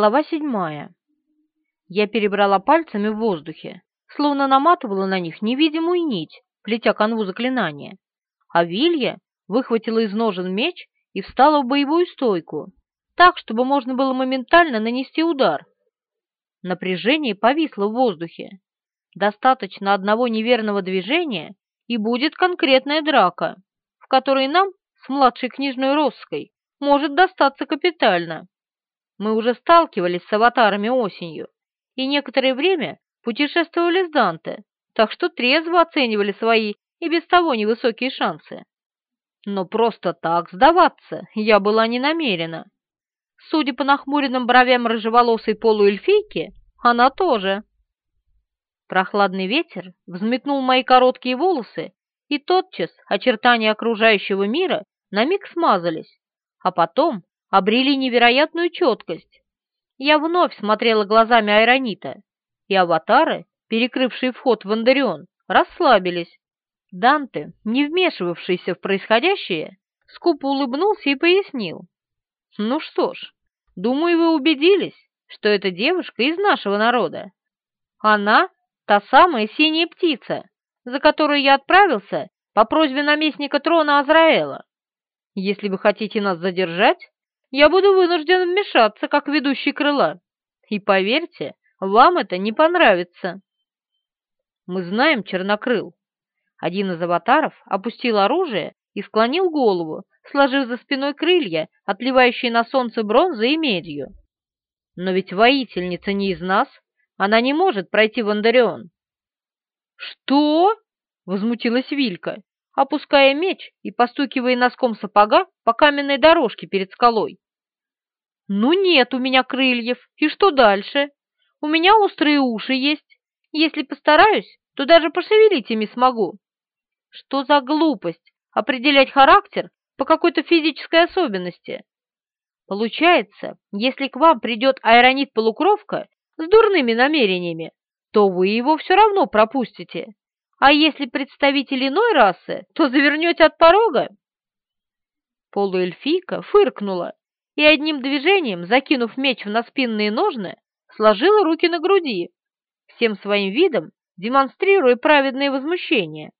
Глава седьмая. Я перебрала пальцами в воздухе, словно наматывала на них невидимую нить, плетя канву заклинания. А Вилья выхватила из ножен меч и встала в боевую стойку, так, чтобы можно было моментально нанести удар. Напряжение повисло в воздухе. Достаточно одного неверного движения, и будет конкретная драка, в которой нам с младшей книжной Росской может достаться капитально. Мы уже сталкивались с аватарами осенью и некоторое время путешествовали с Данте, так что трезво оценивали свои и без того невысокие шансы. Но просто так сдаваться я была не намерена. Судя по нахмуренным бровям рыжеволосой полуэльфийки, она тоже. Прохладный ветер взметнул мои короткие волосы, и тотчас очертания окружающего мира на миг смазались, а потом обрели невероятную четкость. Я вновь смотрела глазами Айронита, и аватары, перекрывшие вход в Андарион, расслабились. Данте, не вмешивавшийся в происходящее, скупо улыбнулся и пояснил. «Ну что ж, думаю, вы убедились, что эта девушка из нашего народа. Она — та самая синяя птица, за которую я отправился по просьбе наместника трона Азраэла. Если вы хотите нас задержать, я буду вынужден вмешаться, как ведущий крыла. И поверьте, вам это не понравится. Мы знаем Чернокрыл. Один из аватаров опустил оружие и склонил голову, сложив за спиной крылья, отливающие на солнце бронзой и медью. Но ведь воительница не из нас, она не может пройти в Андарион. «Что?» — возмутилась Вилька опуская меч и постукивая носком сапога по каменной дорожке перед скалой. «Ну нет у меня крыльев, и что дальше? У меня острые уши есть. Если постараюсь, то даже пошевелить ими смогу. Что за глупость определять характер по какой-то физической особенности? Получается, если к вам придет аэронит-полукровка с дурными намерениями, то вы его все равно пропустите, а если представитель иной расы, то завернете от порога?» Полуэльфийка фыркнула и одним движением, закинув меч в наспинные ножны, сложила руки на груди, всем своим видом демонстрируя праведное возмущение.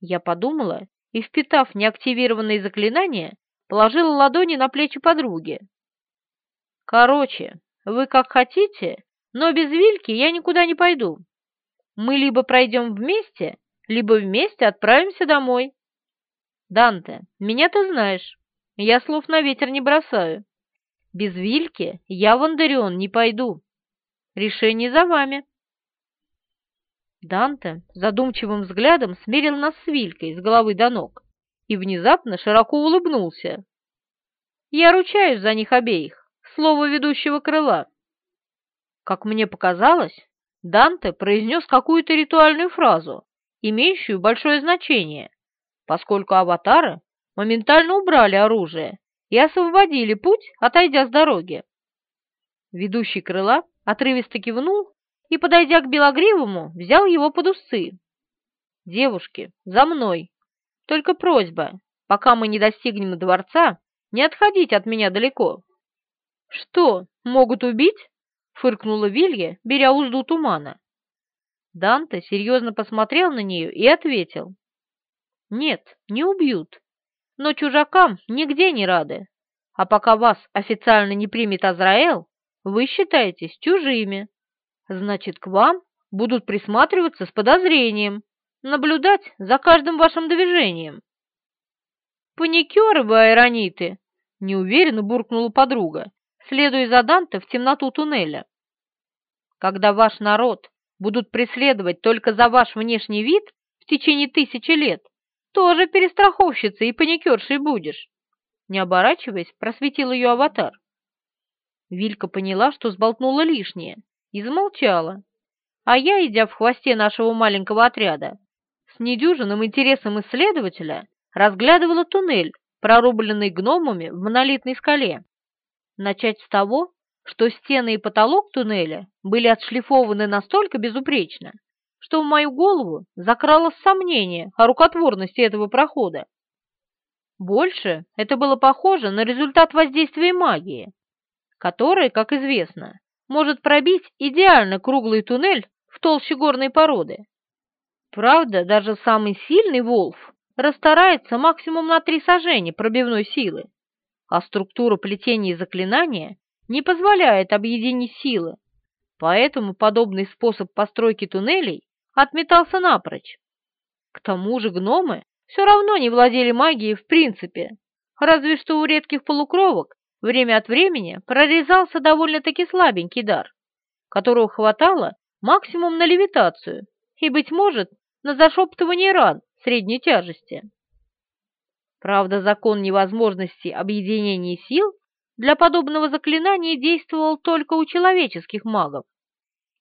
Я подумала и, впитав неактивированные заклинания, положила ладони на плечи подруги. «Короче, вы как хотите, но без Вильки я никуда не пойду мы либо пройдем вместе, либо вместе отправимся домой. Данте, меня ты знаешь, я слов на ветер не бросаю. Без Вильки я в Андарион не пойду. Решение за вами. Данте задумчивым взглядом смерил нас с Вилькой с головы до ног и внезапно широко улыбнулся. Я ручаюсь за них обеих, слово ведущего крыла. Как мне показалось, Данте произнес какую-то ритуальную фразу, имеющую большое значение, поскольку аватары моментально убрали оружие и освободили путь, отойдя с дороги. Ведущий крыла отрывисто кивнул и, подойдя к Белогривому, взял его под усы. «Девушки, за мной! Только просьба, пока мы не достигнем дворца, не отходить от меня далеко». «Что, могут убить?» Фыркнула Вилья, беря узду тумана. Данте серьезно посмотрел на нее и ответил. «Нет, не убьют, но чужакам нигде не рады, а пока вас официально не примет Азраэл, вы считаетесь чужими. Значит, к вам будут присматриваться с подозрением, наблюдать за каждым вашим движением». «Паникеры вы, айрониты!» — неуверенно буркнула подруга, следуя за Данте в темноту туннеля когда ваш народ будут преследовать только за ваш внешний вид в течение тысячи лет, тоже перестраховщицей и паникершей будешь. Не оборачиваясь, просветил ее аватар. Вилька поняла, что сболтнула лишнее, и замолчала. А я, идя в хвосте нашего маленького отряда, с недюжинным интересом исследователя разглядывала туннель, прорубленный гномами в монолитной скале. Начать с того, что стены и потолок туннеля были отшлифованы настолько безупречно, что в мою голову закралось сомнение о рукотворности этого прохода. Больше это было похоже на результат воздействия магии. которое, как известно, может пробить идеально круглый туннель в толще горной породы. Правда, даже самый сильный волф расстарается максимум на три сажения пробивной силы, а структура плетения заклинания не позволяет объединить силы, поэтому подобный способ постройки туннелей отметался напрочь. К тому же гномы все равно не владели магией в принципе, разве что у редких полукровок время от времени прорезался довольно-таки слабенький дар, которого хватало максимум на левитацию и, быть может, на зашептывание ран средней тяжести. Правда, закон невозможности объединения сил для подобного заклинания действовал только у человеческих магов.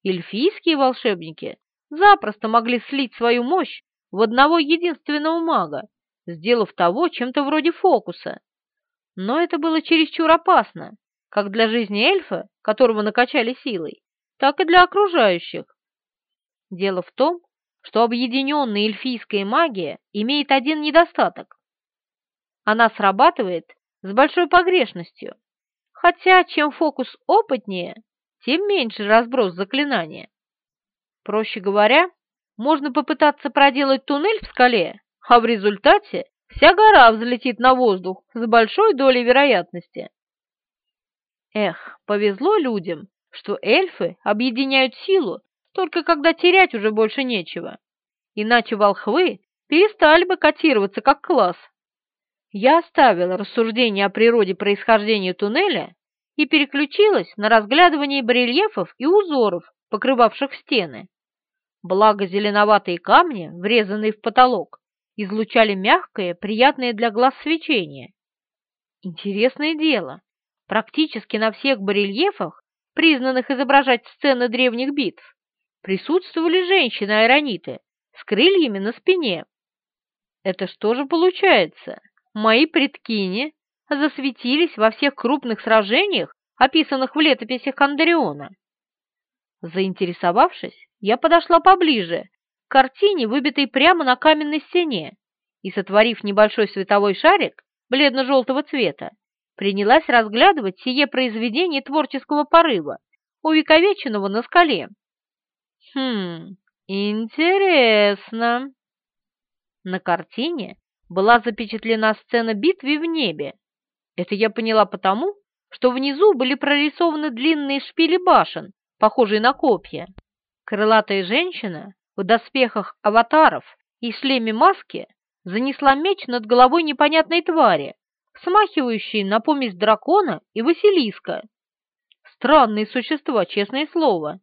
Эльфийские волшебники запросто могли слить свою мощь в одного единственного мага, сделав того чем-то вроде фокуса. Но это было чересчур опасно, как для жизни эльфа, которого накачали силой, так и для окружающих. Дело в том, что объединенная эльфийская магия имеет один недостаток. Она срабатывает с большой погрешностью, хотя чем фокус опытнее, тем меньше разброс заклинания. Проще говоря, можно попытаться проделать туннель в скале, а в результате вся гора взлетит на воздух с большой долей вероятности. Эх, повезло людям, что эльфы объединяют силу только когда терять уже больше нечего. Иначе волхвы перестали бы котироваться как класс. Я оставила рассуждение о природе происхождения туннеля и переключилась на разглядывание барельефов и узоров, покрывавших стены. Благо зеленоватые камни, врезанные в потолок, излучали мягкое, приятное для глаз свечение. Интересное дело, практически на всех барельефах, признанных изображать сцены древних битв, присутствовали женщины-айрониты с крыльями на спине. Это что же получается? Мои предкини засветились во всех крупных сражениях, описанных в летописях Андариона. Заинтересовавшись, я подошла поближе, к картине, выбитой прямо на каменной стене, и, сотворив небольшой световой шарик бледно-желтого цвета, принялась разглядывать сие произведение творческого порыва, увековеченного на скале. Хм, интересно. На картине была запечатлена сцена битвы в небе. Это я поняла потому, что внизу были прорисованы длинные шпили башен, похожие на копья. Крылатая женщина в доспехах аватаров и шлеме маски занесла меч над головой непонятной твари, смахивающей на помесь дракона и василиска. Странные существа, честное слово.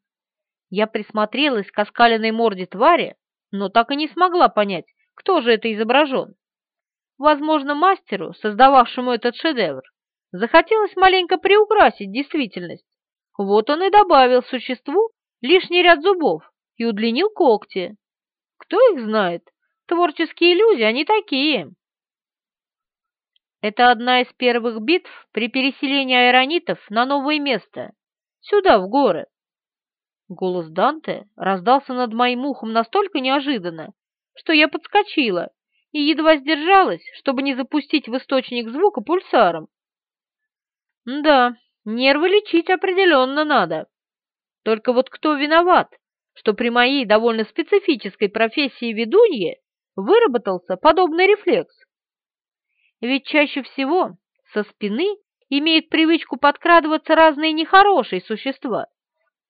Я присмотрелась к оскаленной морде твари, но так и не смогла понять, кто же это изображен. Возможно, мастеру, создававшему этот шедевр, захотелось маленько приукрасить действительность. Вот он и добавил существу лишний ряд зубов и удлинил когти. Кто их знает? Творческие люди, они такие. Это одна из первых битв при переселении айронитов на новое место, сюда, в горы. Голос Данте раздался над моим ухом настолько неожиданно, что я подскочила и едва сдержалась, чтобы не запустить в источник звука пульсаром. Да, нервы лечить определенно надо. Только вот кто виноват, что при моей довольно специфической профессии ведуньи выработался подобный рефлекс? Ведь чаще всего со спины имеют привычку подкрадываться разные нехорошие существа,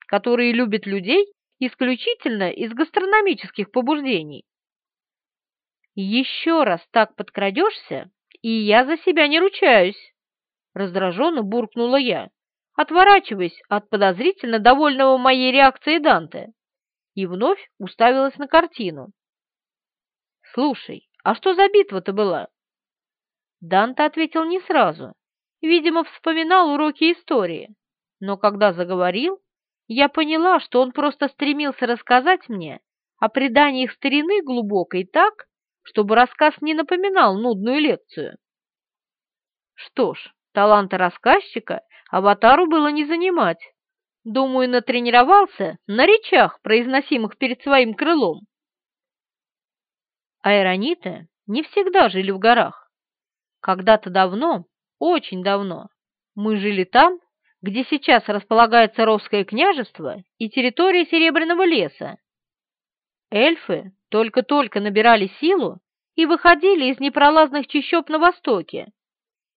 которые любят людей исключительно из гастрономических побуждений. Еще раз так подкрадешься, и я за себя не ручаюсь, раздраженно буркнула я отворачиваясь от подозрительно довольного моей реакции Данте, и вновь уставилась на картину. «Слушай, а что за битва-то была?» Данте ответил не сразу, видимо, вспоминал уроки истории, но когда заговорил, я поняла, что он просто стремился рассказать мне о преданиях старины глубокой так, чтобы рассказ не напоминал нудную лекцию. Что ж, таланта рассказчика Аватару было не занимать. Думаю, натренировался на речах, произносимых перед своим крылом. Аэрониты не всегда жили в горах. Когда-то давно, очень давно, мы жили там, где сейчас располагается Ровское княжество и территория Серебряного леса. Эльфы только-только набирали силу и выходили из непролазных чащоб на востоке.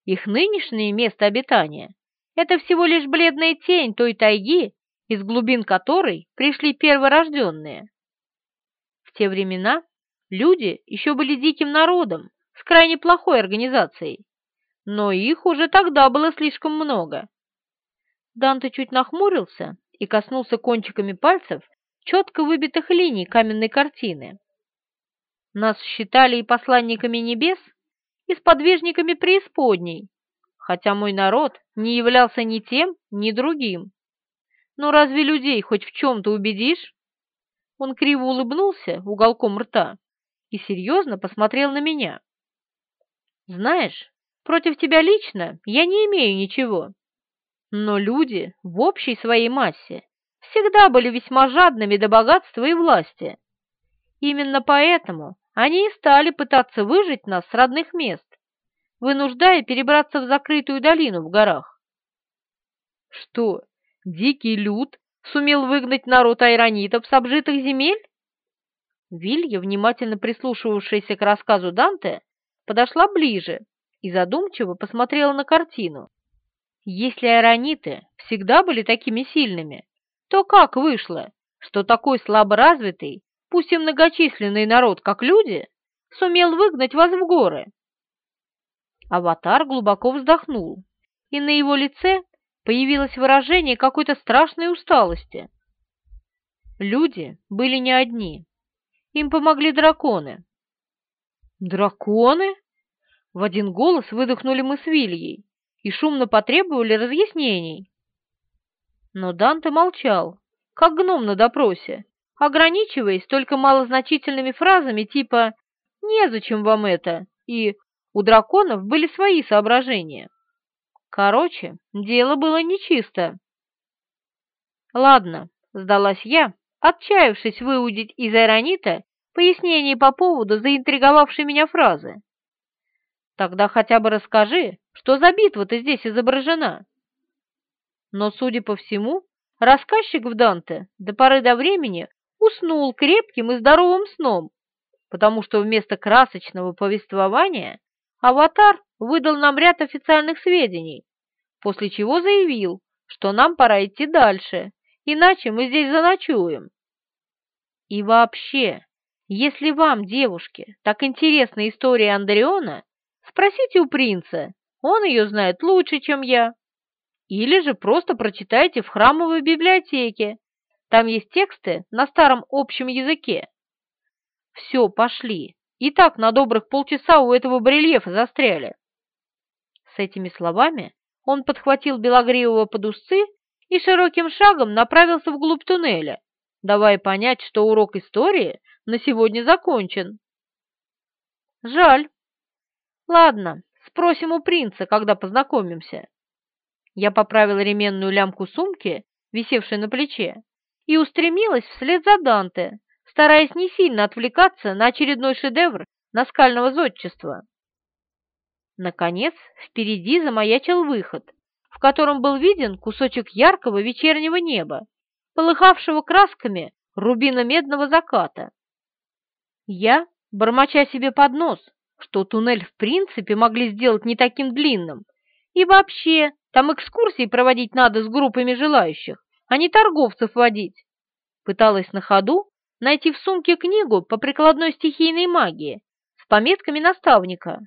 Их нынешнее место обитания – это всего лишь бледная тень той тайги, из глубин которой пришли перворожденные. В те времена люди еще были диким народом с крайне плохой организацией, но их уже тогда было слишком много. Данте чуть нахмурился и коснулся кончиками пальцев четко выбитых линий каменной картины. Нас считали и посланниками небес, и сподвижниками преисподней, хотя мой народ не являлся ни тем, ни другим. Но разве людей хоть в чем-то убедишь? Он криво улыбнулся уголком рта и серьезно посмотрел на меня. Знаешь, против тебя лично я не имею ничего. Но люди в общей своей массе всегда были весьма жадными до богатства и власти. Именно поэтому они и стали пытаться выжить нас с родных мест, вынуждая перебраться в закрытую долину в горах. Что, дикий люд сумел выгнать народ айронитов с обжитых земель? Вилья, внимательно прислушивавшаяся к рассказу Данте, подошла ближе и задумчиво посмотрела на картину. Если айрониты всегда были такими сильными, то как вышло, что такой слаборазвитый, пусть и многочисленный народ, как люди, сумел выгнать вас в горы? Аватар глубоко вздохнул, и на его лице появилось выражение какой-то страшной усталости. Люди были не одни. Им помогли драконы. «Драконы?» В один голос выдохнули мы с Вильей и шумно потребовали разъяснений. Но Данте молчал, как гном на допросе, ограничиваясь только малозначительными фразами типа «незачем вам это» и «у драконов были свои соображения». Короче, дело было нечисто. «Ладно», — сдалась я, отчаявшись выудить из Айронита пояснение по поводу заинтриговавшей меня фразы. «Тогда хотя бы расскажи, что за битва-то здесь изображена?» Но, судя по всему, рассказчик в Данте до поры до времени уснул крепким и здоровым сном, потому что вместо красочного повествования аватар выдал нам ряд официальных сведений, после чего заявил, что нам пора идти дальше, иначе мы здесь заночуем. И вообще, если вам, девушки, так интересна история Андреона, спросите у принца, он ее знает лучше, чем я. Или же просто прочитайте в храмовой библиотеке. Там есть тексты на старом общем языке. Все, пошли. И так на добрых полчаса у этого барельефа застряли. С этими словами он подхватил Белогривого под усы и широким шагом направился вглубь туннеля, давая понять, что урок истории на сегодня закончен. Жаль. Ладно, спросим у принца, когда познакомимся. Я поправила ременную лямку сумки, висевшей на плече, и устремилась вслед за Данте, стараясь не сильно отвлекаться на очередной шедевр наскального зодчества. Наконец, впереди замаячил выход, в котором был виден кусочек яркого вечернего неба, полыхавшего красками рубино-медного заката. Я, бормоча себе под нос, что туннель в принципе могли сделать не таким длинным, и вообще там экскурсии проводить надо с группами желающих, а не торговцев водить. Пыталась на ходу найти в сумке книгу по прикладной стихийной магии с пометками наставника,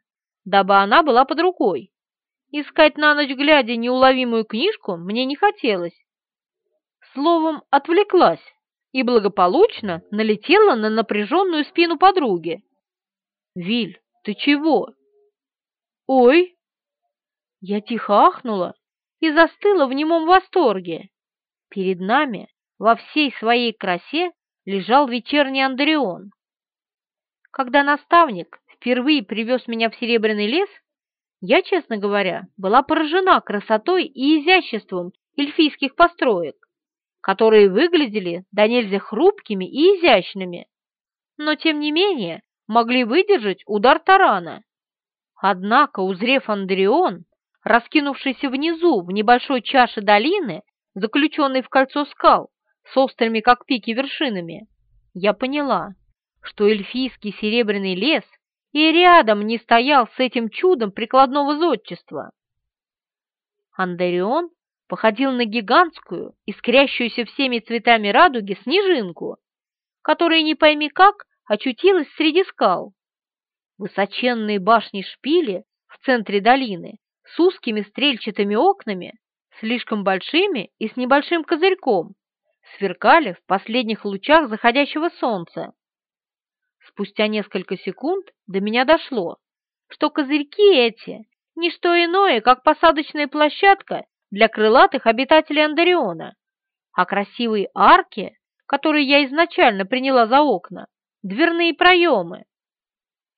дабы она была под рукой. Искать на ночь глядя неуловимую книжку мне не хотелось. Словом, отвлеклась и благополучно налетела на напряженную спину подруги. «Виль, ты чего?» «Ой!» Я тихо ахнула и застыла в немом восторге. Перед нами во всей своей красе лежал вечерний Андреон. Когда наставник впервые привез меня в Серебряный лес, я, честно говоря, была поражена красотой и изяществом эльфийских построек, которые выглядели до нельзя хрупкими и изящными, но, тем не менее, могли выдержать удар тарана. Однако, узрев Андреон, раскинувшийся внизу, в небольшой чаше долины, заключенной в кольцо скал, с острыми, как пики, вершинами, я поняла, что эльфийский серебряный лес и рядом не стоял с этим чудом прикладного зодчества. Андерион походил на гигантскую, искрящуюся всеми цветами радуги снежинку, которая не пойми как очутилась среди скал. Высоченные башни-шпили в центре долины с узкими стрельчатыми окнами, слишком большими и с небольшим козырьком, сверкали в последних лучах заходящего солнца. Спустя несколько секунд до меня дошло, что козырьки эти – не что иное, как посадочная площадка для крылатых обитателей Андариона, а красивые арки, которые я изначально приняла за окна, дверные проемы.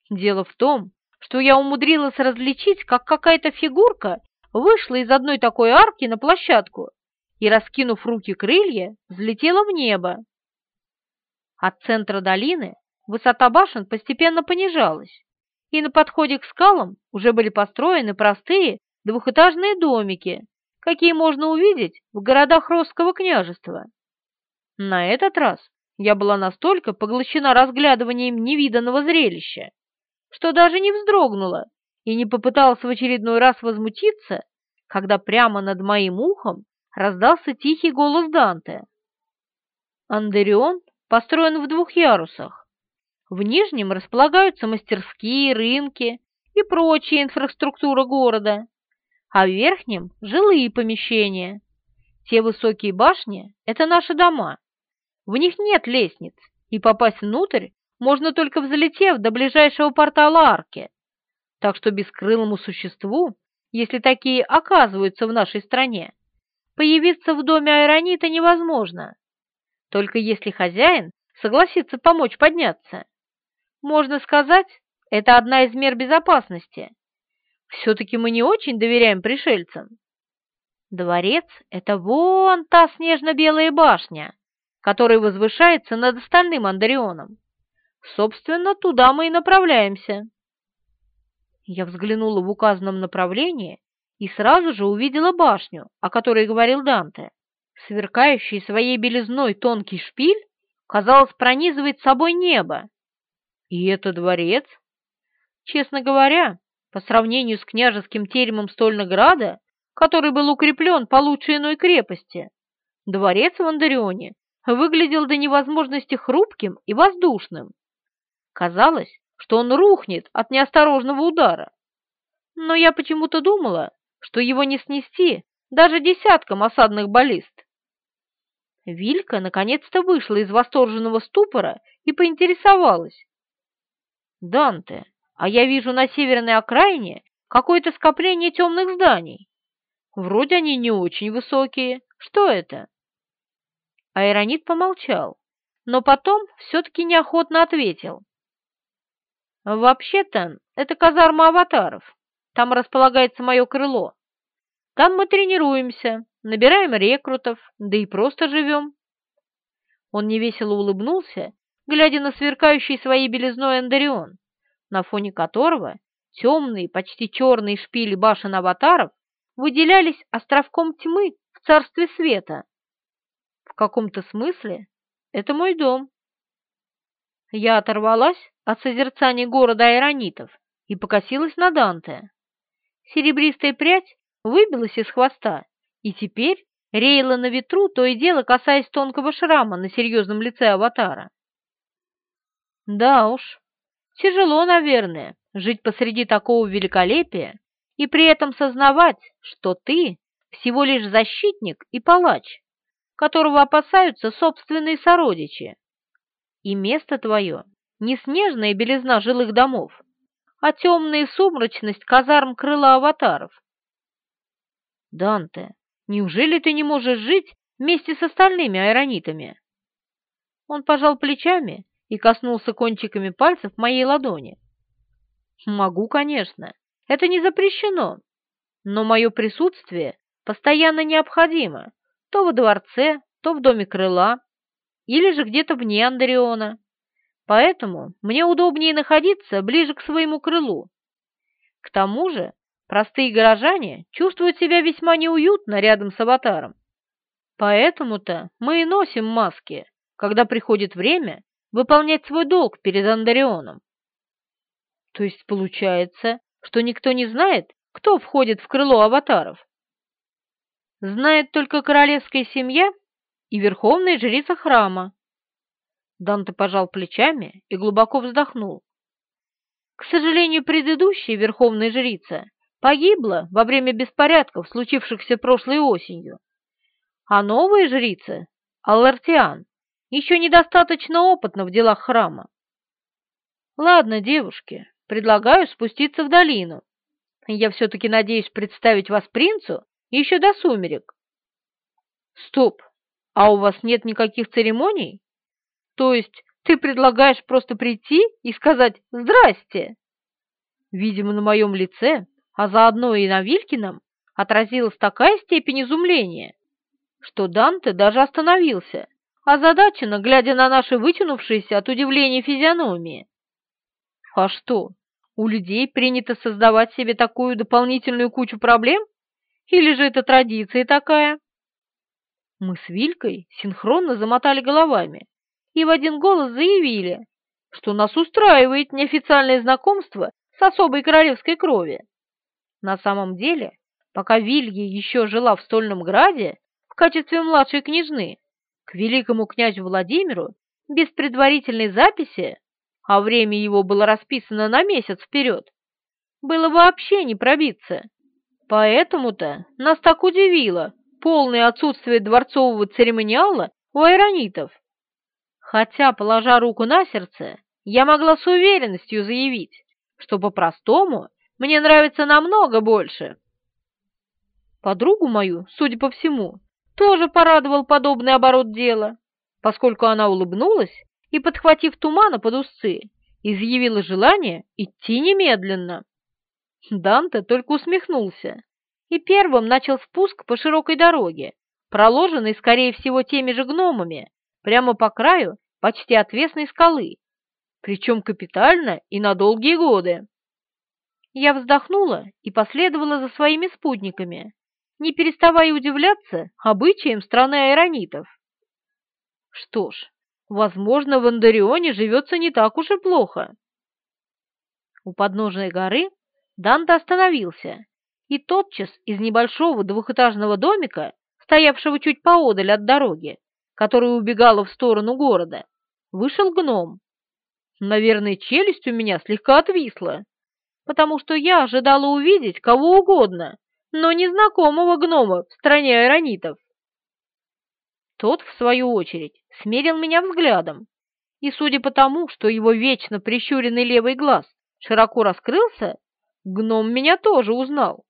Дело в том, что я умудрилась различить, как какая-то фигурка вышла из одной такой арки на площадку и, раскинув руки крылья, взлетела в небо. От центра долины высота башен постепенно понижалась, и на подходе к скалам уже были построены простые двухэтажные домики, какие можно увидеть в городах Росского княжества. На этот раз я была настолько поглощена разглядыванием невиданного зрелища, что даже не вздрогнула и не попыталась в очередной раз возмутиться, когда прямо над моим ухом раздался тихий голос Данте. Андерион построен в двух ярусах. В нижнем располагаются мастерские, рынки и прочая инфраструктура города, а в верхнем – жилые помещения. Те высокие башни – это наши дома. В них нет лестниц, и попасть внутрь можно только взлетев до ближайшего портала арки. Так что бескрылому существу, если такие оказываются в нашей стране, появиться в доме Айронита невозможно. Только если хозяин согласится помочь подняться. Можно сказать, это одна из мер безопасности. Все-таки мы не очень доверяем пришельцам. Дворец — это вон та снежно-белая башня, которая возвышается над остальным Андарионом. Собственно, туда мы и направляемся. Я взглянула в указанном направлении и сразу же увидела башню, о которой говорил Данте. Сверкающий своей белизной тонкий шпиль, казалось, пронизывает собой небо. И это дворец? Честно говоря, по сравнению с княжеским теремом Стольнограда, который был укреплен получше иной крепости, дворец в Андарионе выглядел до невозможности хрупким и воздушным. Казалось, что он рухнет от неосторожного удара. Но я почему-то думала, что его не снести даже десятком осадных баллист. Вилька наконец-то вышла из восторженного ступора и поинтересовалась. «Данте, а я вижу на северной окраине какое-то скопление темных зданий. Вроде они не очень высокие. Что это?» Айронит помолчал, но потом все-таки неохотно ответил. «Вообще-то, это казарма аватаров. Там располагается мое крыло. Там мы тренируемся, набираем рекрутов, да и просто живем». Он невесело улыбнулся, глядя на сверкающий своей белизной Андарион, на фоне которого темные, почти черные шпили башен аватаров выделялись островком тьмы в царстве света. В каком-то смысле это мой дом. Я оторвалась от созерцания города айронитов и покосилась на Данте. Серебристая прядь выбилась из хвоста и теперь реяла на ветру, то и дело касаясь тонкого шрама на серьезном лице аватара. Да уж, тяжело, наверное, жить посреди такого великолепия и при этом сознавать, что ты всего лишь защитник и палач, которого опасаются собственные сородичи. И место твое не снежная белизна жилых домов, а темная сумрачность казарм крыла аватаров. Данте, неужели ты не можешь жить вместе с остальными аэронитами? Он пожал плечами и коснулся кончиками пальцев моей ладони. Могу, конечно, это не запрещено, но мое присутствие постоянно необходимо то во дворце, то в доме крыла, или же где-то вне Андреона. Поэтому мне удобнее находиться ближе к своему крылу. К тому же простые горожане чувствуют себя весьма неуютно рядом с аватаром. Поэтому-то мы и носим маски, когда приходит время выполнять свой долг перед Андарионом. То есть получается, что никто не знает, кто входит в крыло аватаров? Знает только королевская семья и верховная жрица храма. Данте пожал плечами и глубоко вздохнул. К сожалению, предыдущая верховная жрица погибла во время беспорядков, случившихся прошлой осенью. А новая жрица, Аллартиан, еще недостаточно опытна в делах храма. Ладно, девушки, предлагаю спуститься в долину. Я все-таки надеюсь представить вас принцу еще до сумерек. Стоп, а у вас нет никаких церемоний? То есть ты предлагаешь просто прийти и сказать «Здрасте»?» Видимо, на моем лице, а заодно и на Вилькином, отразилась такая степень изумления, что Данте даже остановился, озадаченно глядя на наши вытянувшиеся от удивления физиономии. А что, у людей принято создавать себе такую дополнительную кучу проблем? Или же это традиция такая? Мы с Вилькой синхронно замотали головами и в один голос заявили, что нас устраивает неофициальное знакомство с особой королевской крови. На самом деле, пока Вилья еще жила в Стольном Граде в качестве младшей княжны, к великому князю Владимиру без предварительной записи, а время его было расписано на месяц вперед, было вообще не пробиться. Поэтому-то нас так удивило полное отсутствие дворцового церемониала у айронитов. Хотя, положа руку на сердце, я могла с уверенностью заявить, что по-простому мне нравится намного больше. Подругу мою, судя по всему, тоже порадовал подобный оборот дела, поскольку она улыбнулась и, подхватив тумана под усы, изъявила желание идти немедленно. Данте только усмехнулся и первым начал спуск по широкой дороге, проложенной, скорее всего, теми же гномами, прямо по краю почти отвесной скалы, причем капитально и на долгие годы. Я вздохнула и последовала за своими спутниками, не переставая удивляться обычаям страны айронитов. Что ж, возможно, в Андарионе живется не так уж и плохо. У подножия горы Данте остановился, и тотчас из небольшого двухэтажного домика, стоявшего чуть поодаль от дороги, которая убегала в сторону города, вышел гном. Наверное, челюсть у меня слегка отвисла, потому что я ожидала увидеть кого угодно, но незнакомого гнома в стране айронитов. Тот, в свою очередь, смерил меня взглядом, и, судя по тому, что его вечно прищуренный левый глаз широко раскрылся, гном меня тоже узнал.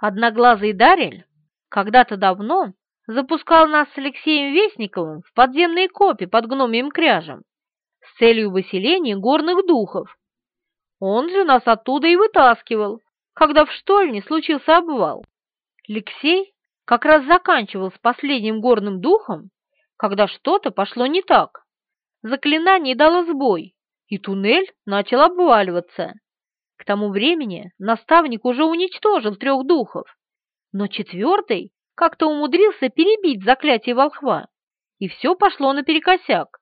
Одноглазый Дарель когда-то давно запускал нас с Алексеем Вестниковым в подземные копи под гномием кряжем с целью выселения горных духов. Он же нас оттуда и вытаскивал, когда в штольне случился обвал. Алексей как раз заканчивал с последним горным духом, когда что-то пошло не так. Заклинание дало сбой, и туннель начал обваливаться. К тому времени наставник уже уничтожил трех духов, но четвертый как-то умудрился перебить заклятие волхва, и все пошло наперекосяк.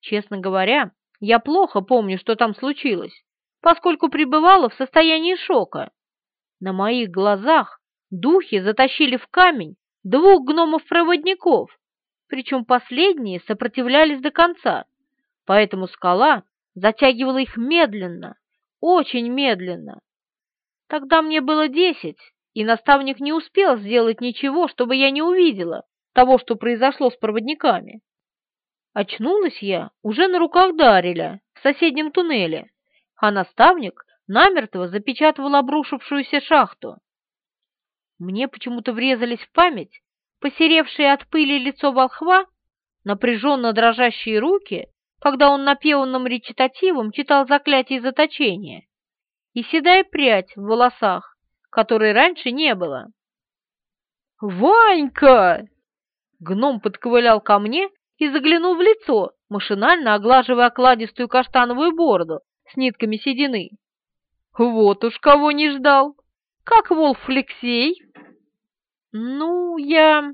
Честно говоря, я плохо помню, что там случилось, поскольку пребывала в состоянии шока. На моих глазах духи затащили в камень двух гномов-проводников, причем последние сопротивлялись до конца, поэтому скала затягивала их медленно, очень медленно. Тогда мне было десять, и наставник не успел сделать ничего, чтобы я не увидела того, что произошло с проводниками. Очнулась я уже на руках Дареля в соседнем туннеле, а наставник намертво запечатывал обрушившуюся шахту. Мне почему-то врезались в память посеревшее от пыли лицо волхва, напряженно дрожащие руки когда он напеванным речитативом читал заклятие заточения, и седая прядь в волосах, которой раньше не было. «Ванька!» Гном подковылял ко мне и заглянул в лицо, машинально оглаживая окладистую каштановую бороду с нитками седины. Вот уж кого не ждал! Как волк Флексей?» «Ну, я...»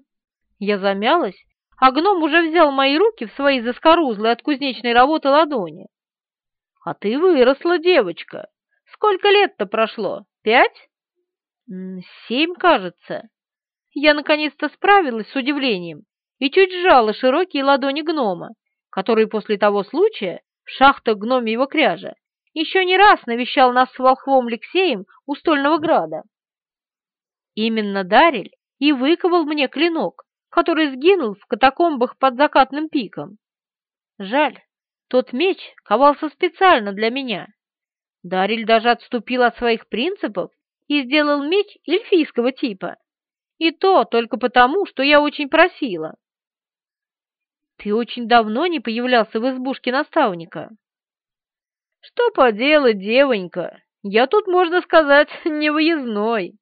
Я замялась, а гном уже взял мои руки в свои заскорузлые от кузнечной работы ладони. «А ты выросла, девочка. Сколько лет-то прошло? Пять?» «Семь, кажется». Я наконец-то справилась с удивлением и чуть сжала широкие ладони гнома, который после того случая в шахтах гномьего кряжа еще не раз навещал нас с волхвом Алексеем у Стольного Града. Именно Дарель и выковал мне клинок, который сгинул в катакомбах под закатным пиком. Жаль, тот меч ковался специально для меня. Дариль даже отступил от своих принципов и сделал меч эльфийского типа. И то только потому, что я очень просила. Ты очень давно не появлялся в избушке наставника. Что поделать, девонька, я тут, можно сказать, не выездной.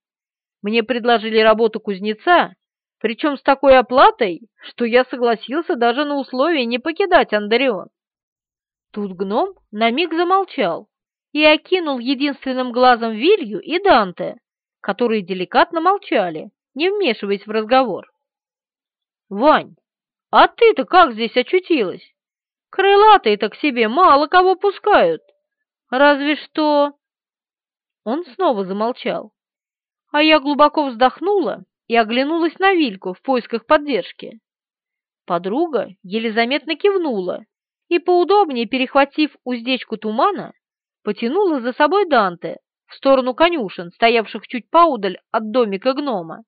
Мне предложили работу кузнеца, причем с такой оплатой, что я согласился даже на условие не покидать Андарион. Тут гном на миг замолчал и окинул единственным глазом Вилью и Данте, которые деликатно молчали, не вмешиваясь в разговор. «Вань, а ты-то как здесь очутилась? Крылатые-то к себе мало кого пускают. Разве что...» Он снова замолчал, а я глубоко вздохнула и оглянулась на Вильку в поисках поддержки. Подруга еле заметно кивнула и, поудобнее перехватив уздечку тумана, потянула за собой Данте в сторону конюшен, стоявших чуть поудаль от домика гнома.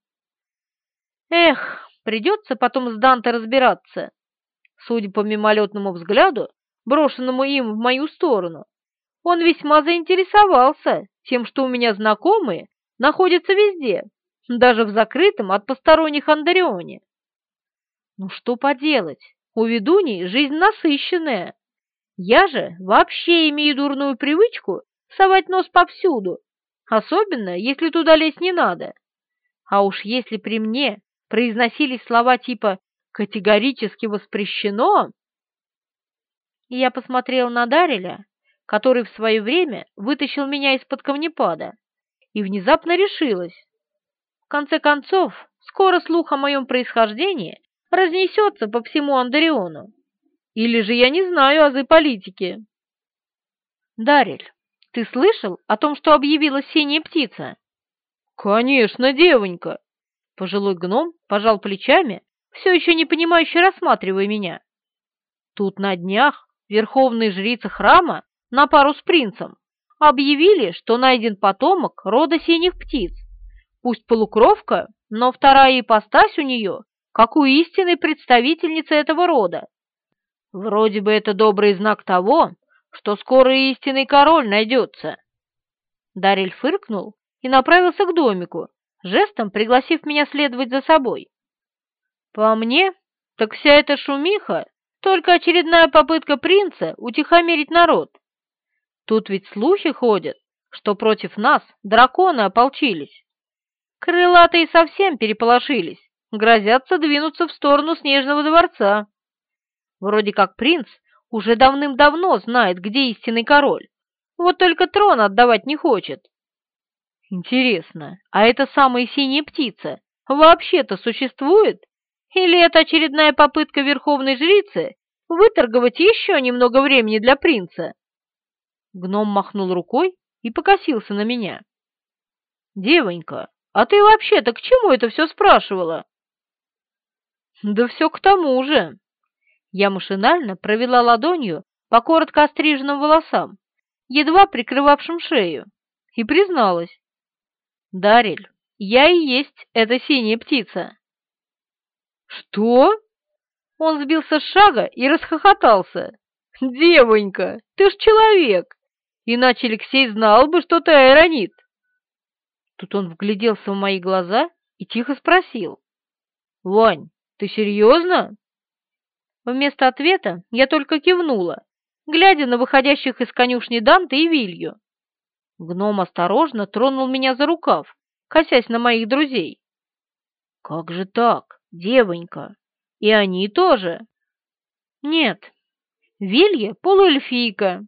Эх, придется потом с Данте разбираться. Судя по мимолетному взгляду, брошенному им в мою сторону, он весьма заинтересовался тем, что у меня знакомые находится везде, даже в закрытом от посторонних Андарионе. Ну что поделать, у ведуней жизнь насыщенная. Я же вообще имею дурную привычку совать нос повсюду, особенно если туда лезть не надо. А уж если при мне произносились слова типа «категорически воспрещено», я посмотрел на Дареля, который в свое время вытащил меня из-под камнепада и внезапно решилась. В конце концов, скоро слух о моем происхождении разнесется по всему Андариону. Или же я не знаю азы политики. Дарель, ты слышал о том, что объявила синяя птица? Конечно, девонька. Пожилой гном пожал плечами, все еще не понимающе рассматривая меня. Тут на днях верховные жрицы храма на пару с принцем объявили, что найден потомок рода синих птиц. Пусть полукровка, но вторая ипостась у нее, как у истинной представительницы этого рода. Вроде бы это добрый знак того, что скоро истинный король найдется. Дарель фыркнул и направился к домику, жестом пригласив меня следовать за собой. По мне, так вся эта шумиха — только очередная попытка принца утихомирить народ. Тут ведь слухи ходят, что против нас драконы ополчились. Крылатые совсем переполошились, грозятся двинуться в сторону Снежного дворца. Вроде как принц уже давным-давно знает, где истинный король, вот только трон отдавать не хочет. Интересно, а эта самая синяя птица вообще-то существует? Или это очередная попытка верховной жрицы выторговать еще немного времени для принца? Гном махнул рукой и покосился на меня. «Девонька, а ты вообще-то к чему это все спрашивала?» «Да все к тому же!» Я машинально провела ладонью по коротко остриженным волосам, едва прикрывавшим шею, и призналась. «Дарель, я и есть эта синяя птица!» «Что?» Он сбился с шага и расхохотался. «Девонька, ты ж человек! иначе Алексей знал бы, что ты аэронит. Тут он вгляделся в мои глаза и тихо спросил. «Вань, ты серьезно?» Вместо ответа я только кивнула, глядя на выходящих из конюшни Данте и Вилью. Гном осторожно тронул меня за рукав, косясь на моих друзей. «Как же так, девонька? И они тоже?» «Нет, Вилья — полуэльфийка,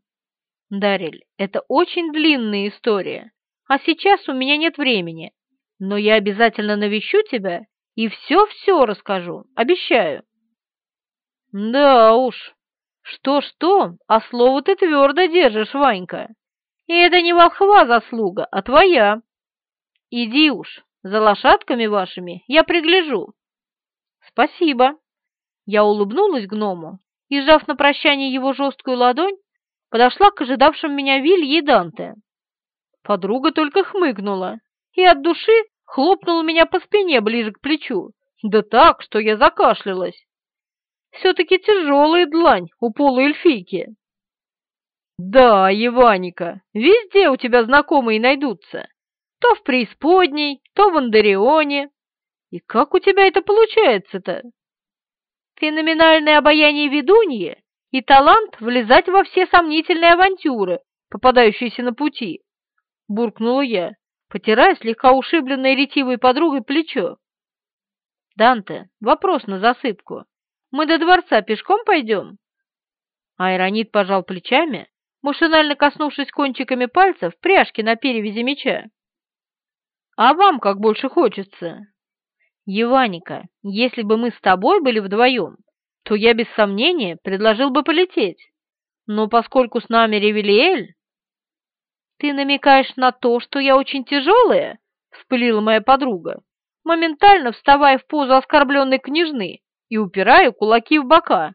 Дарель, это очень длинная история, а сейчас у меня нет времени, но я обязательно навещу тебя и все-все расскажу, обещаю. Да уж, что-что, а слово ты твердо держишь, Ванька. И это не волхва заслуга, а твоя. Иди уж, за лошадками вашими я пригляжу. Спасибо. Я улыбнулась гному и, сжав на прощание его жесткую ладонь, подошла к ожидавшим меня Вилье и Данте. Подруга только хмыкнула и от души хлопнула меня по спине ближе к плечу, да так, что я закашлялась. Все-таки тяжелая длань у полуэльфийки. Да, Еваника, везде у тебя знакомые найдутся. То в преисподней, то в Андарионе. И как у тебя это получается-то? Феноменальное обаяние ведуньи и талант влезать во все сомнительные авантюры, попадающиеся на пути, буркнула я, потирая слегка ушибленной ретивой подругой плечо. Данте, вопрос на засыпку. Мы до дворца пешком пойдем?» Айронит пожал плечами, машинально коснувшись кончиками пальцев пряжки на перевязи меча. «А вам как больше хочется?» «Еваника, если бы мы с тобой были вдвоем, то я без сомнения предложил бы полететь. Но поскольку с нами Ревелиэль...» «Ты намекаешь на то, что я очень тяжелая?» — вспылила моя подруга, моментально вставая в позу оскорбленной княжны и упираю кулаки в бока.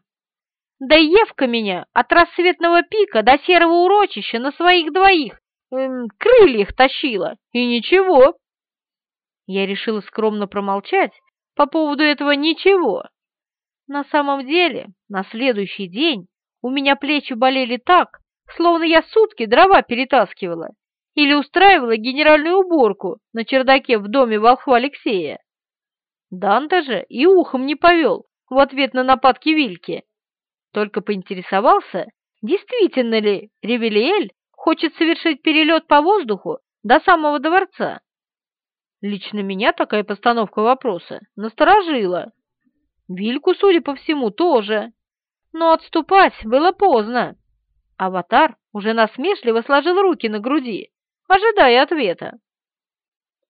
Да Евка меня от рассветного пика до серого урочища на своих двоих эм, крыльях тащила, и ничего. Я решила скромно промолчать по поводу этого ничего. На самом деле, на следующий день у меня плечи болели так, словно я сутки дрова перетаскивала или устраивала генеральную уборку на чердаке в доме волхва Алексея. Данта же и ухом не повел в ответ на нападки Вильки. Только поинтересовался, действительно ли Ревелиэль хочет совершить перелет по воздуху до самого дворца. Лично меня такая постановка вопроса насторожила. Вильку, судя по всему, тоже. Но отступать было поздно. Аватар уже насмешливо сложил руки на груди, ожидая ответа.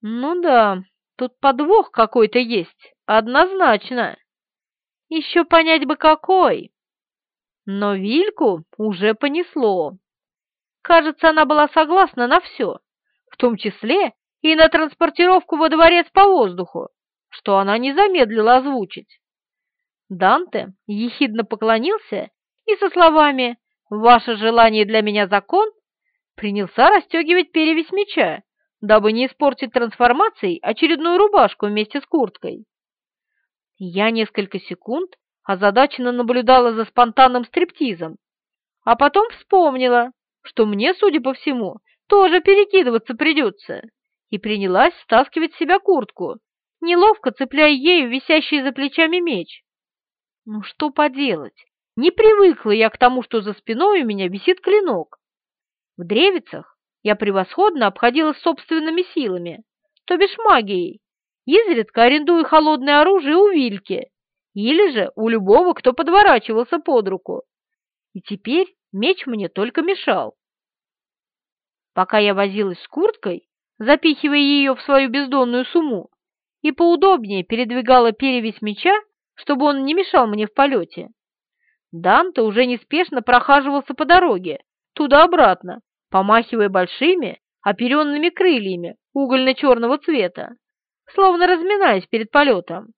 Ну да, Тут подвох какой-то есть, однозначно. Еще понять бы какой. Но Вильку уже понесло. Кажется, она была согласна на все, в том числе и на транспортировку во дворец по воздуху, что она не замедлила озвучить. Данте ехидно поклонился и со словами «Ваше желание для меня закон» принялся расстегивать перевесь меча, дабы не испортить трансформацией очередную рубашку вместе с курткой. Я несколько секунд озадаченно наблюдала за спонтанным стриптизом, а потом вспомнила, что мне, судя по всему, тоже перекидываться придется, и принялась стаскивать с себя куртку, неловко цепляя ею висящий за плечами меч. Ну что поделать, не привыкла я к тому, что за спиной у меня висит клинок. В древицах я превосходно обходилась собственными силами, то бишь магией, изредка арендуя холодное оружие у Вильки или же у любого, кто подворачивался под руку. И теперь меч мне только мешал. Пока я возилась с курткой, запихивая ее в свою бездонную сумму, и поудобнее передвигала перевесь меча, чтобы он не мешал мне в полете, Данте уже неспешно прохаживался по дороге, туда-обратно, помахивая большими оперенными крыльями угольно-черного цвета, словно разминаясь перед полетом.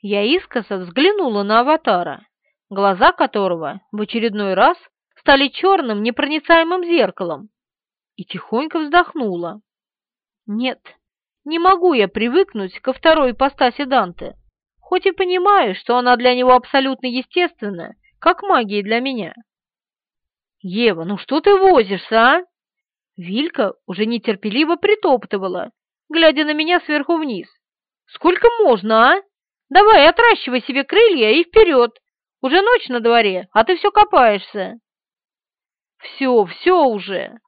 Я искоса взглянула на аватара, глаза которого в очередной раз стали черным непроницаемым зеркалом, и тихонько вздохнула. Нет, не могу я привыкнуть ко второй ипостаси Данте, хоть и понимаю, что она для него абсолютно естественна, как магия для меня. «Ева, ну что ты возишься, а?» Вилька уже нетерпеливо притоптывала, глядя на меня сверху вниз. «Сколько можно, а? Давай, отращивай себе крылья и вперед! Уже ночь на дворе, а ты все копаешься!» «Все, все уже!»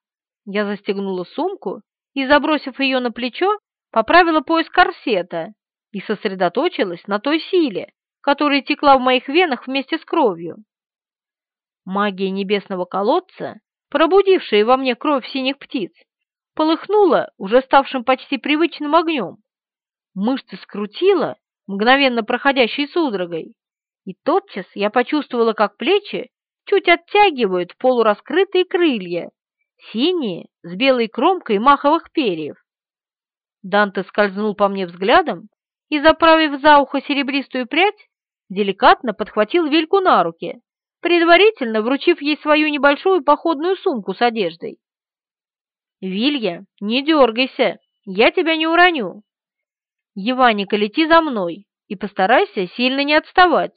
Я застегнула сумку и, забросив ее на плечо, поправила пояс корсета и сосредоточилась на той силе, которая текла в моих венах вместе с кровью. Магия небесного колодца пробудившая во мне кровь синих птиц, полыхнула уже ставшим почти привычным огнем. Мышцы скрутила, мгновенно проходящей судорогой, и тотчас я почувствовала, как плечи чуть оттягивают полураскрытые крылья, синие, с белой кромкой маховых перьев. Данте скользнул по мне взглядом и, заправив за ухо серебристую прядь, деликатно подхватил Вильку на руки, предварительно вручив ей свою небольшую походную сумку с одеждой. «Вилья, не дергайся, я тебя не уроню. Еваника, лети за мной и постарайся сильно не отставать».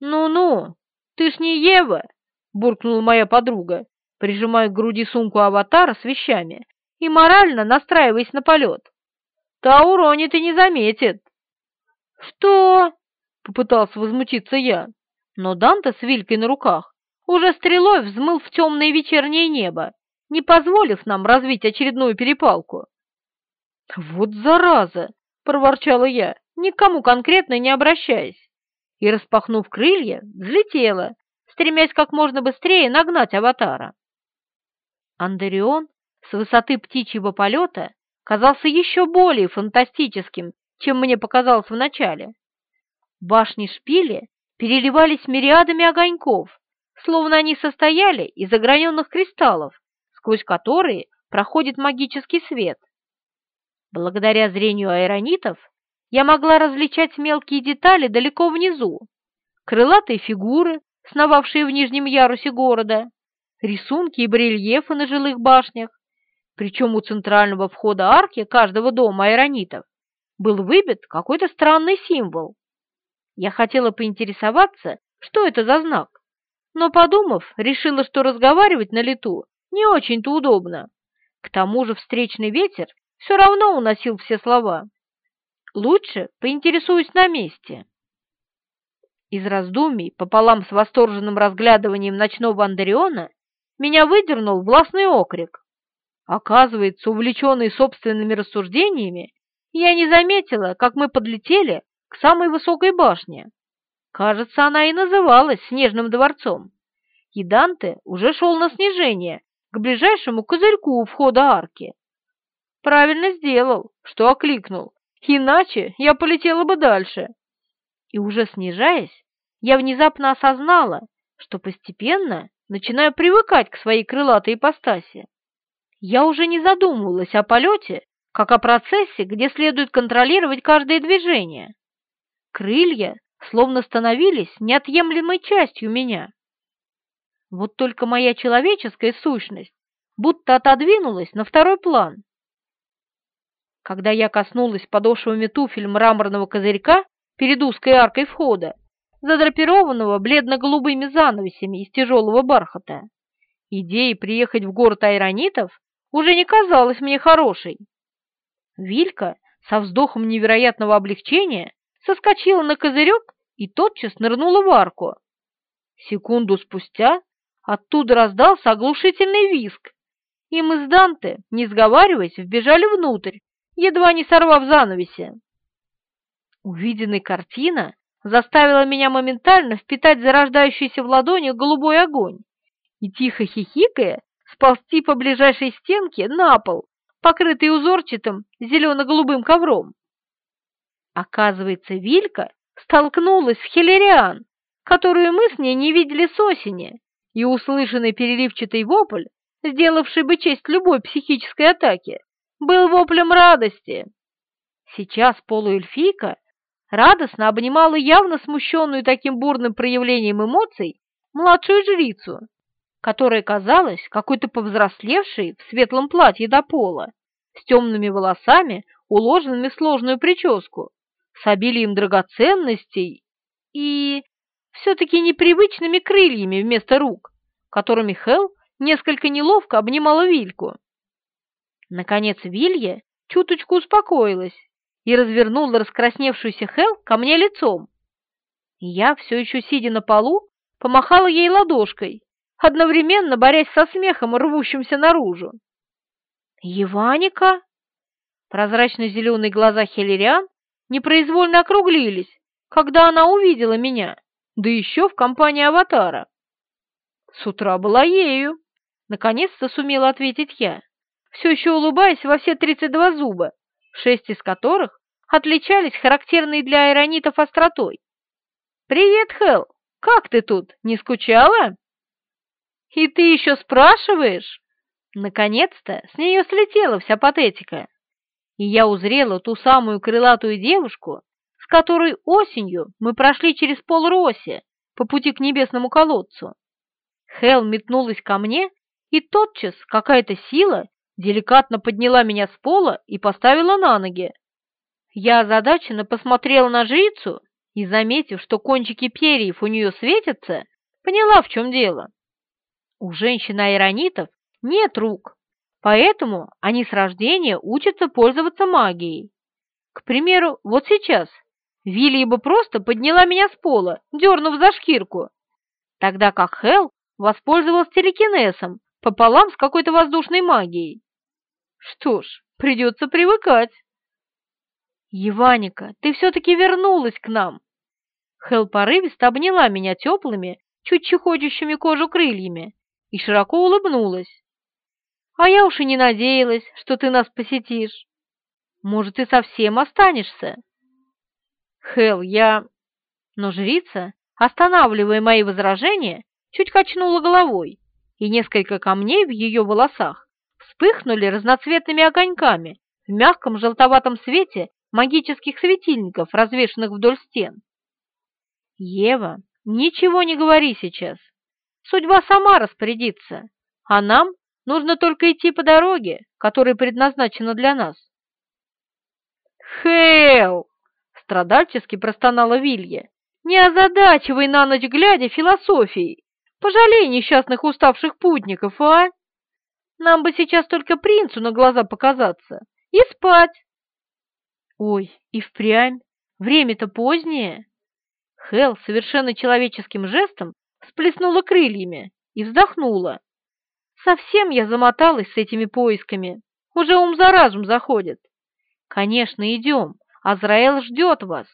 «Ну-ну, ты ж не Ева!» — буркнула моя подруга, прижимая к груди сумку аватара с вещами и морально настраиваясь на полет. «Та уронит и не заметит». «Что?» — попытался возмутиться я, но Данте с Вилькой на руках уже стрелой взмыл в темное вечернее небо, не позволив нам развить очередную перепалку. «Вот зараза!» — проворчала я, никому конкретно не обращаясь, и, распахнув крылья, взлетела, стремясь как можно быстрее нагнать аватара. Андерион с высоты птичьего полета казался еще более фантастическим, чем мне показалось вначале. Башни шпили переливались мириадами огоньков, словно они состояли из ограненных кристаллов, сквозь которые проходит магический свет. Благодаря зрению аэронитов я могла различать мелкие детали далеко внизу, крылатые фигуры, сновавшие в нижнем ярусе города, рисунки и барельефы на жилых башнях, причем у центрального входа арки каждого дома аэронитов был выбит какой-то странный символ. Я хотела поинтересоваться, что это за знак, но, подумав, решила, что разговаривать на лету не очень-то удобно. К тому же встречный ветер все равно уносил все слова. Лучше поинтересуюсь на месте. Из раздумий, пополам с восторженным разглядыванием ночного Андериона, меня выдернул властный окрик. Оказывается, увлеченный собственными рассуждениями, я не заметила, как мы подлетели к самой высокой башне. Кажется, она и называлась Снежным дворцом. И Данте уже шел на снижение, к ближайшему козырьку у входа арки. Правильно сделал, что окликнул, иначе я полетела бы дальше. И уже снижаясь, я внезапно осознала, что постепенно начинаю привыкать к своей крылатой ипостаси. Я уже не задумывалась о полете, как о процессе, где следует контролировать каждое движение. Крылья словно становились неотъемлемой частью меня. Вот только моя человеческая сущность будто отодвинулась на второй план. Когда я коснулась подошвами туфель мраморного козырька перед узкой аркой входа, задрапированного бледно-голубыми занавесями из тяжелого бархата, идея приехать в город айронитов уже не казалась мне хорошей. Вилька со вздохом невероятного облегчения соскочила на козырек и тотчас нырнула в арку. Секунду спустя оттуда раздался оглушительный визг, и мы с Данте, не сговариваясь, вбежали внутрь, едва не сорвав занавеси. Увиденная картина заставила меня моментально впитать зарождающийся в ладони голубой огонь и, тихо хихикая, сползти по ближайшей стенке на пол, покрытый узорчатым зелено-голубым ковром. Оказывается, Вилька столкнулась с Хиллериан, которую мы с ней не видели с осени, и услышанный переливчатый вопль, сделавший бы честь любой психической атаке, был воплем радости. Сейчас полуэльфийка радостно обнимала явно смущенную таким бурным проявлением эмоций младшую жрицу, которая казалась какой-то повзрослевшей в светлом платье до пола, с темными волосами, уложенными в сложную прическу, с обилием драгоценностей и все-таки непривычными крыльями вместо рук, которыми Хел несколько неловко обнимала Вильку. Наконец Вилья чуточку успокоилась и развернула раскрасневшуюся Хел ко мне лицом. Я, все еще сидя на полу, помахала ей ладошкой, одновременно борясь со смехом, рвущимся наружу. «Еваника?» Прозрачно-зеленые глаза Хелериан непроизвольно округлились, когда она увидела меня, да еще в компании аватара. С утра была ею, Наконец-то сумела ответить я, все еще улыбаясь во все тридцать два зуба, шесть из которых отличались характерной для аэронитов остротой. «Привет, Хелл! Как ты тут? Не скучала?» «И ты еще спрашиваешь?» Наконец-то с нее слетела вся патетика, и я узрела ту самую крылатую девушку, с которой осенью мы прошли через полроси по пути к небесному колодцу. Хел метнулась ко мне, и тотчас какая-то сила деликатно подняла меня с пола и поставила на ноги. Я озадаченно посмотрела на жрицу и, заметив, что кончики перьев у нее светятся, поняла, в чем дело. У женщин-айронитов нет рук, поэтому они с рождения учатся пользоваться магией. К примеру, вот сейчас Вилья бы просто подняла меня с пола, дернув за шкирку, тогда как Хел воспользовался телекинезом пополам с какой-то воздушной магией. Что ж, придется привыкать. «Еваника, ты все-таки вернулась к нам!» Хел порывисто обняла меня теплыми, чуть чехочущими кожу крыльями и широко улыбнулась. «А я уж и не надеялась, что ты нас посетишь. Может, ты совсем останешься?» «Хел, я...» Но жрица, останавливая мои возражения, чуть качнула головой, и несколько камней в ее волосах вспыхнули разноцветными огоньками в мягком желтоватом свете магических светильников, развешанных вдоль стен. «Ева, ничего не говори сейчас. Судьба сама распорядится, а нам нужно только идти по дороге, которая предназначена для нас». «Хэл!» — страдальчески простонала Вилья. «Не озадачивай на ночь глядя философией. Пожалей несчастных уставших путников, а? Нам бы сейчас только принцу на глаза показаться и спать. Ой, и впрямь, время-то позднее. Хел совершенно человеческим жестом всплеснула крыльями и вздохнула. Совсем я замоталась с этими поисками, уже ум за разум заходит. Конечно, идем, Азраэл ждет вас.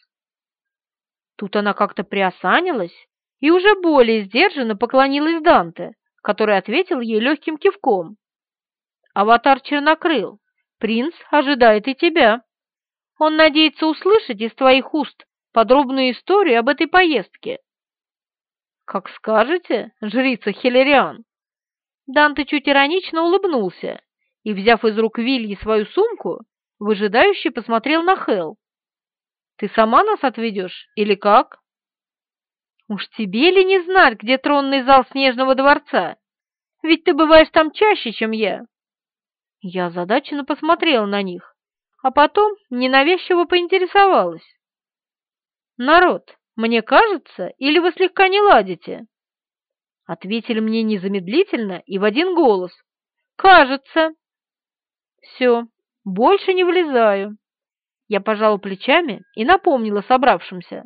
Тут она как-то приосанилась и уже более сдержанно поклонилась Данте, который ответил ей легким кивком. «Аватар Чернокрыл, принц ожидает и тебя. Он надеется услышать из твоих уст подробную историю об этой поездке». «Как скажете, жрица Хилериан». Данте чуть иронично улыбнулся и, взяв из рук Вильи свою сумку, выжидающе посмотрел на Хел. «Ты сама нас отведешь или как?» Уж тебе ли не знать, где тронный зал Снежного дворца? Ведь ты бываешь там чаще, чем я. Я озадаченно посмотрела на них, а потом ненавязчиво поинтересовалась. Народ, мне кажется, или вы слегка не ладите? Ответили мне незамедлительно и в один голос. Кажется. Все, больше не влезаю. Я пожала плечами и напомнила собравшимся.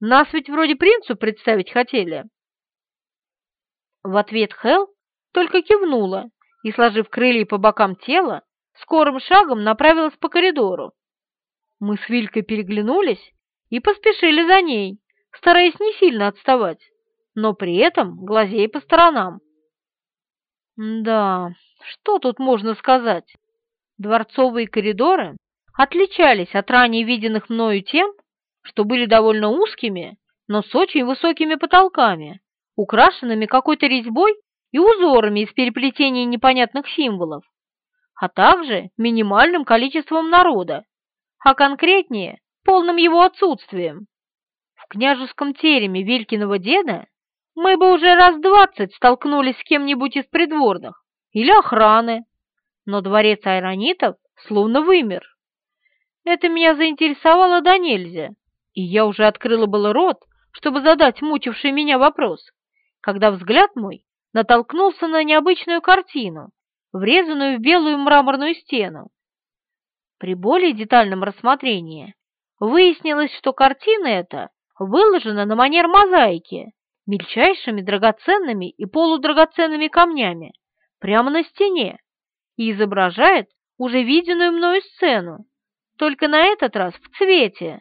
Нас ведь вроде принцу представить хотели. В ответ Хел только кивнула и, сложив крылья по бокам тела, скорым шагом направилась по коридору. Мы с Вилькой переглянулись и поспешили за ней, стараясь не сильно отставать, но при этом глазея по сторонам. Да, что тут можно сказать? Дворцовые коридоры отличались от ранее виденных мною тем, что были довольно узкими, но с очень высокими потолками, украшенными какой-то резьбой и узорами из переплетения непонятных символов, а также минимальным количеством народа, а конкретнее полным его отсутствием. В княжеском тереме Вилькиного деда мы бы уже раз двадцать столкнулись с кем-нибудь из придворных или охраны, но дворец айронитов словно вымер. Это меня заинтересовало до нельзя, и я уже открыла было рот, чтобы задать мучивший меня вопрос, когда взгляд мой натолкнулся на необычную картину, врезанную в белую мраморную стену. При более детальном рассмотрении выяснилось, что картина эта выложена на манер мозаики, мельчайшими драгоценными и полудрагоценными камнями, прямо на стене, и изображает уже виденную мною сцену, только на этот раз в цвете.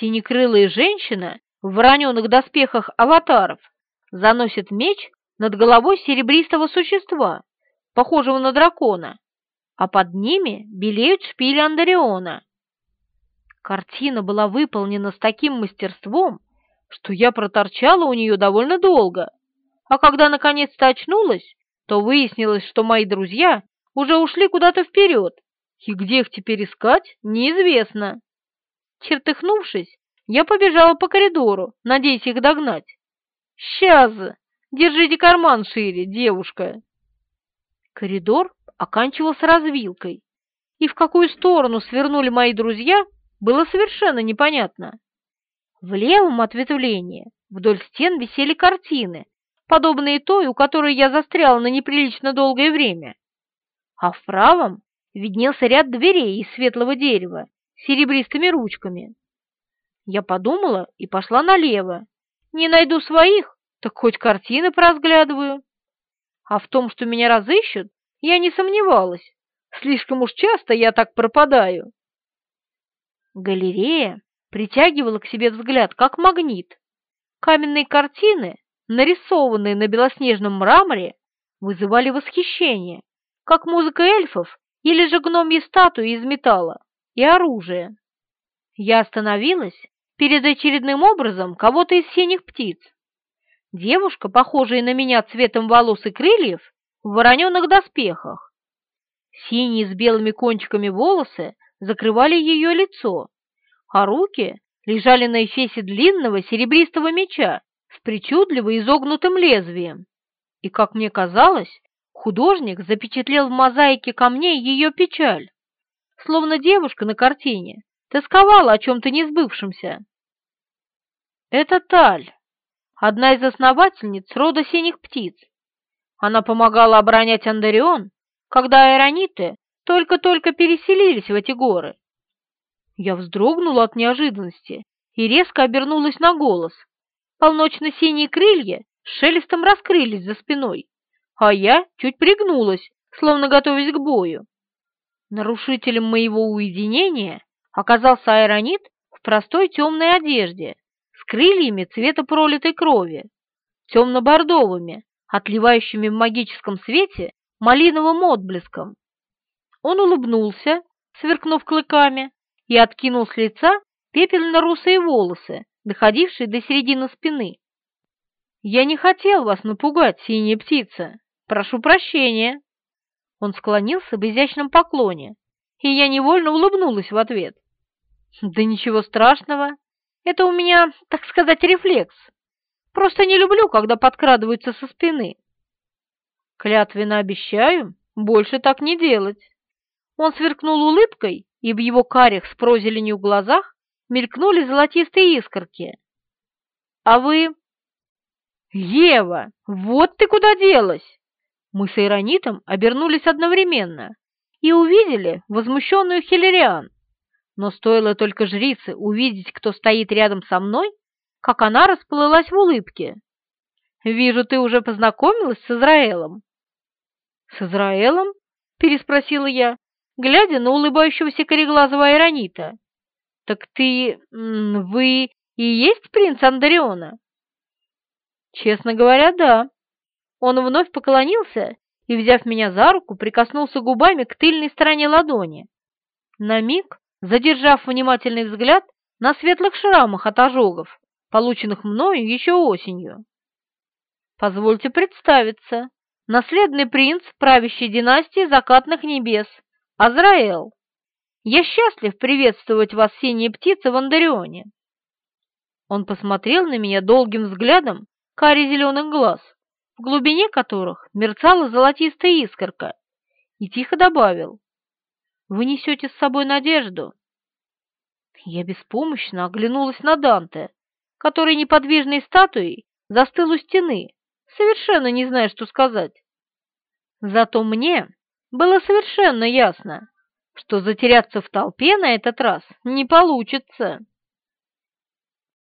Синекрылая женщина в вороненных доспехах аватаров заносит меч над головой серебристого существа, похожего на дракона, а под ними белеют шпили Андариона. Картина была выполнена с таким мастерством, что я проторчала у нее довольно долго, а когда наконец-то очнулась, то выяснилось, что мои друзья уже ушли куда-то вперед, и где их теперь искать, неизвестно. Чертыхнувшись, я побежала по коридору, надеясь их догнать. «Сейчас! Держите карман шире, девушка!» Коридор оканчивался развилкой, и в какую сторону свернули мои друзья, было совершенно непонятно. В левом ответвлении вдоль стен висели картины, подобные той, у которой я застряла на неприлично долгое время. А в правом виднелся ряд дверей из светлого дерева с серебристыми ручками. Я подумала и пошла налево. Не найду своих, так хоть картины поразглядываю. А в том, что меня разыщут, я не сомневалась. Слишком уж часто я так пропадаю. Галерея притягивала к себе взгляд, как магнит. Каменные картины, нарисованные на белоснежном мраморе, вызывали восхищение, как музыка эльфов или же гномьи статуи из металла и оружие. Я остановилась перед очередным образом кого-то из синих птиц. Девушка, похожая на меня цветом волос и крыльев, в вороненых доспехах. Синие с белыми кончиками волосы закрывали ее лицо, а руки лежали на эфесе длинного серебристого меча с причудливо изогнутым лезвием. И, как мне казалось, художник запечатлел в мозаике камней ее печаль, словно девушка на картине тосковала о чем-то несбывшемся. Это Таль, одна из основательниц рода синих птиц. Она помогала оборонять Андарион, когда аэрониты только-только переселились в эти горы. Я вздрогнула от неожиданности и резко обернулась на голос. Полночно-синие крылья шелестом раскрылись за спиной, а я чуть пригнулась, словно готовясь к бою. Нарушителем моего уединения оказался аэронит в простой темной одежде, с крыльями цвета пролитой крови, темно-бордовыми, отливающими в магическом свете малиновым отблеском. Он улыбнулся, сверкнув клыками, и откинул с лица пепельно-русые волосы, доходившие до середины спины. «Я не хотел вас напугать, синяя птица. Прошу прощения». Он склонился в изящном поклоне, и я невольно улыбнулась в ответ. «Да ничего страшного. Это у меня, так сказать, рефлекс. Просто не люблю, когда подкрадываются со спины». «Клятвенно обещаю, больше так не делать». Он сверкнул улыбкой, и в его карих с прозеленью глазах мелькнули золотистые искорки. «А вы...» «Ева, вот ты куда делась!» Мы с Иронитом обернулись одновременно и увидели возмущенную Хиллериан. Но стоило только жрице увидеть, кто стоит рядом со мной, как она расплылась в улыбке. «Вижу, ты уже познакомилась с Израилом». «С Израилом?» — переспросила я, глядя на улыбающегося кореглазого Айронита. «Так ты... вы и есть принц Андариона?» «Честно говоря, да». Он вновь поклонился и, взяв меня за руку, прикоснулся губами к тыльной стороне ладони. На миг, задержав внимательный взгляд на светлых шрамах от ожогов, полученных мною еще осенью. «Позвольте представиться, наследный принц правящей династии закатных небес, Азраэл, я счастлив приветствовать вас, синие птицы, в Андарионе. Он посмотрел на меня долгим взглядом кари зеленых глаз, в глубине которых мерцала золотистая искорка, и тихо добавил, «Вы несете с собой надежду». Я беспомощно оглянулась на Данте, который неподвижной статуей застыл у стены, совершенно не зная, что сказать. Зато мне было совершенно ясно, что затеряться в толпе на этот раз не получится.